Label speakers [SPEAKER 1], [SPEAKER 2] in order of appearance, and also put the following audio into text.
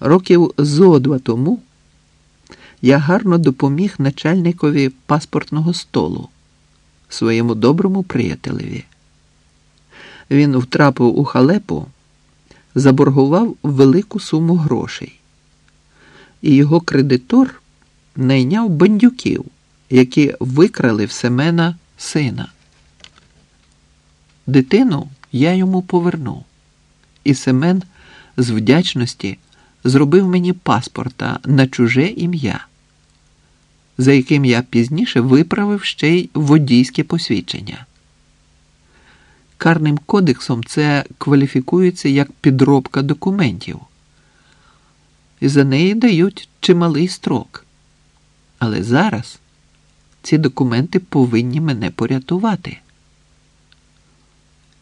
[SPEAKER 1] Років зо два тому я гарно допоміг начальникові паспортного столу, своєму доброму приятелеві. Він втрапив у халепу, заборгував велику суму грошей, і його кредитор найняв бандюків, які викрали в Семена сина. Дитину я йому повернув, і Семен з вдячності зробив мені паспорта на чуже ім'я, за яким я пізніше виправив ще й водійське посвідчення. Карним кодексом це кваліфікується як підробка документів, і за неї дають чималий строк. Але зараз ці документи повинні мене порятувати.